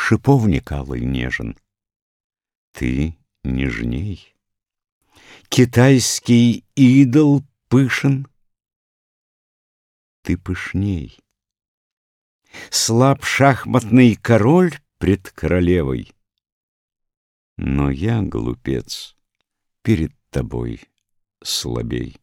Шиповник алый нежен. Ты нежней. Китайский идол пышен. Ты пышней. Слаб шахматный король пред королевой. Но я, глупец, перед тобой слабей.